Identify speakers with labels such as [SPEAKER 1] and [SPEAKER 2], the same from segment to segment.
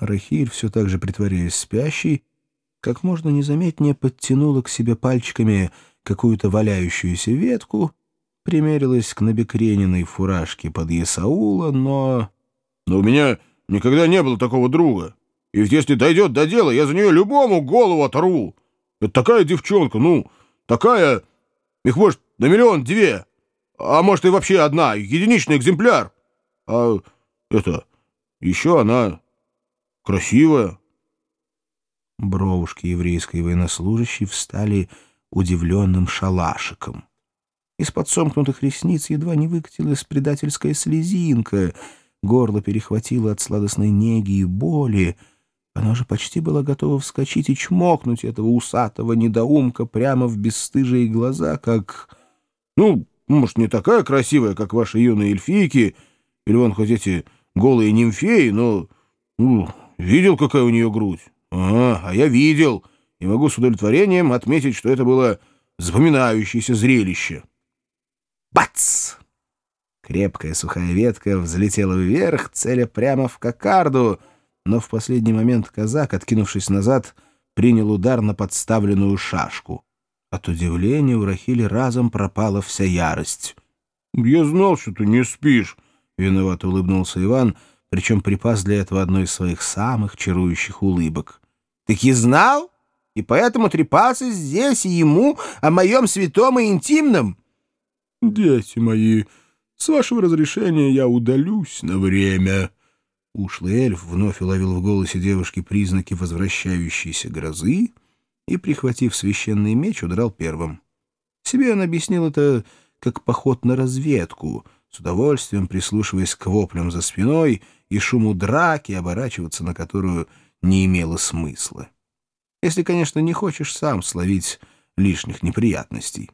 [SPEAKER 1] Рахиль, все так же притворяясь спящей, как можно незаметнее подтянула к себе пальчиками какую-то валяющуюся ветку, примерилась к набекрененной фуражке под Есаула, но...
[SPEAKER 2] «Но у меня никогда не было такого друга. И ведь если дойдет до дела, я за нее любому голову оторву. Это такая девчонка, ну, такая... Их, может, на миллион две. А может, и вообще одна, единичный экземпляр. А это... Еще она красивая».
[SPEAKER 1] Бровушки еврейской военнослужащей встали удивленным шалашиком. Из-под сомкнутых ресниц едва не выкатилась предательская слезинка, горло перехватило от сладостной неги и боли. Она же почти была готова вскочить и чмокнуть этого усатого недоумка прямо в бесстыжие глаза, как...
[SPEAKER 2] Ну, может, не такая красивая, как ваши юные эльфийки, или вон хоть эти голые нимфеи, но... Ну, видел, какая у нее грудь? А, а я видел, и могу с удовлетворением отметить, что это было запоминающееся зрелище.
[SPEAKER 1] Бац! Крепкая сухая ветка взлетела вверх, целя прямо в кокарду, но в последний момент казак, откинувшись назад, принял удар на подставленную шашку. От удивления у Рахили разом пропала вся ярость.
[SPEAKER 2] — Я знал, что ты не спишь, — виновато улыбнулся Иван, — причем припас для этого одной из своих самых чарующих улыбок.
[SPEAKER 1] «Так и знал, и поэтому трепался здесь ему о моем святом и интимном».
[SPEAKER 2] «Дети мои, с вашего разрешения я удалюсь на время».
[SPEAKER 1] Ушлый эльф вновь уловил в голосе девушки признаки возвращающейся грозы и, прихватив священный меч, удрал первым. Себе он объяснил это как поход на разведку, удовольствием прислушиваясь к воплям за спиной — и шуму драки, оборачиваться на которую не имело смысла. Если, конечно, не хочешь сам словить лишних неприятностей.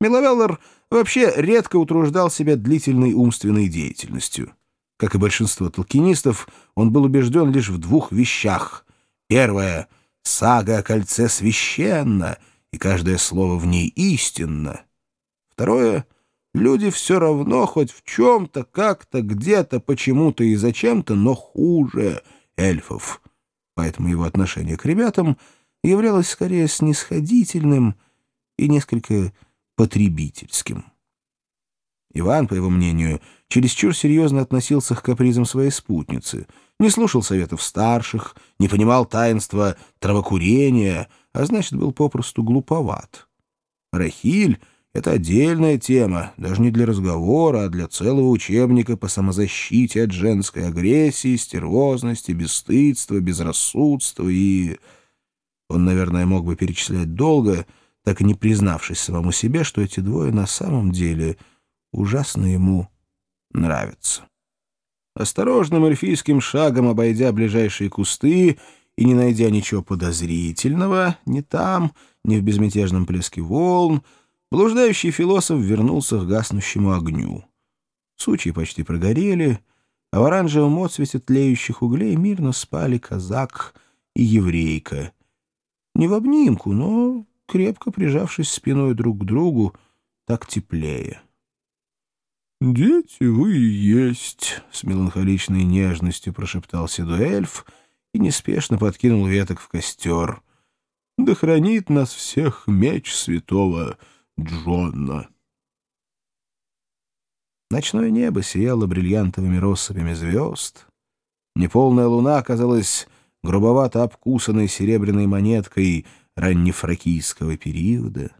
[SPEAKER 1] Миловеллар вообще редко утруждал себя длительной умственной деятельностью. Как и большинство толкинистов, он был убежден лишь в двух вещах. Первое — сага о кольце священна, и каждое слово в ней истинно. Второе — Люди все равно хоть в чем-то, как-то, где-то, почему-то и зачем-то, но хуже эльфов. Поэтому его отношение к ребятам являлось скорее снисходительным и несколько потребительским. Иван, по его мнению, чересчур серьезно относился к капризам своей спутницы, не слушал советов старших, не понимал таинства травокурения, а значит, был попросту глуповат. Рахиль это отдельная тема, даже не для разговора, а для целого учебника по самозащите от женской агрессии, стервозности, бесстыдства, безрассудства и... Он, наверное, мог бы перечислять долго, так и не признавшись самому себе, что эти двое на самом деле ужасно ему нравятся. Осторожным эльфийским шагом, обойдя ближайшие кусты и не найдя ничего подозрительного ни там, ни в безмятежном плеске волн, Блуждающий философ вернулся к гаснущему огню. Сучьи почти прогорели, а в оранжевом отцвете тлеющих углей мирно спали казак и еврейка. Не в обнимку, но крепко прижавшись спиной друг к другу, так теплее.
[SPEAKER 2] «Дети вы и есть», — с меланхоличной нежностью прошептал седой эльф и неспешно подкинул веток в костер. «Да хранит нас всех меч святого Джонна.
[SPEAKER 1] Ночное небо сияло бриллиантовыми россыпями звезд. Неполная луна оказалась грубовато обкусанной серебряной монеткой раннефракийского периода.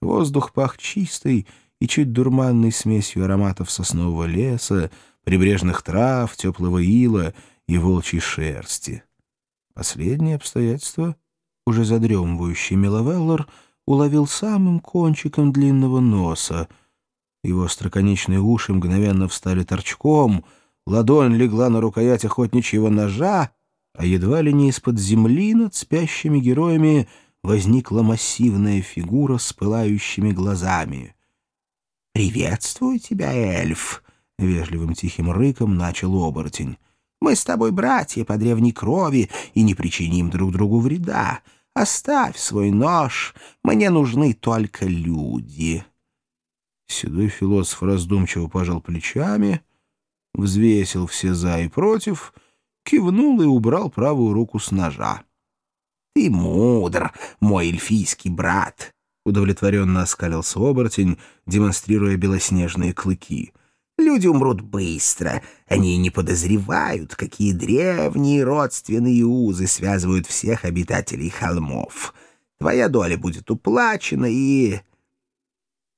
[SPEAKER 1] Воздух пах чистой и чуть дурманной смесью ароматов соснового леса, прибрежных трав, теплого ила и волчьей шерсти. Последнее обстоятельство, уже задремывающий Меловеллар, — уловил самым кончиком длинного носа. Его остроконечные уши мгновенно встали торчком, ладонь легла на рукоять охотничьего ножа, а едва ли не из-под земли над спящими героями возникла массивная фигура с пылающими глазами. «Приветствую тебя, эльф!» — вежливым тихим рыком начал оборотень. «Мы с тобой братья по древней крови и не причиним друг другу вреда. Оставь свой нож, мне нужны только люди.
[SPEAKER 2] Седой философ раздумчиво пожал плечами, взвесил все «за» и «против»,
[SPEAKER 1] кивнул и убрал правую руку с ножа.
[SPEAKER 3] «Ты мудр, мой эльфийский брат!» — удовлетворенно оскалился оборотень, демонстрируя белоснежные клыки. «Люди умрут быстро. Они не подозревают, какие древние родственные узы связывают всех обитателей холмов. Твоя доля будет уплачена и...»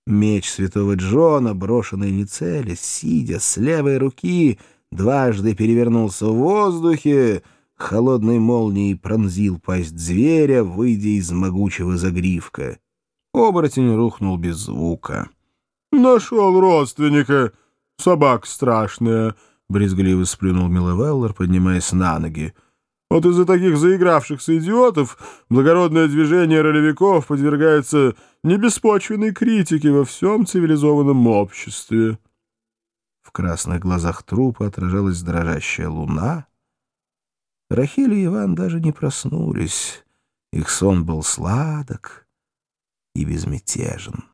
[SPEAKER 1] Меч святого Джона, брошенный не целясь, сидя с левой руки, дважды перевернулся в воздухе, холодной молнией пронзил пасть зверя, выйдя из могучего загривка. Оборотень рухнул без звука.
[SPEAKER 2] «Нашел родственника! Собака страшная!» — брезгливо сплюнул Миловеллар, поднимаясь на ноги. «Вот из-за таких заигравшихся идиотов благородное движение ролевиков подвергается небеспочвенной критике во всем цивилизованном обществе».
[SPEAKER 1] В красных глазах трупа отражалась дрожащая луна. Рахиль и Иван даже не проснулись. Их сон был сладок и безмятежен.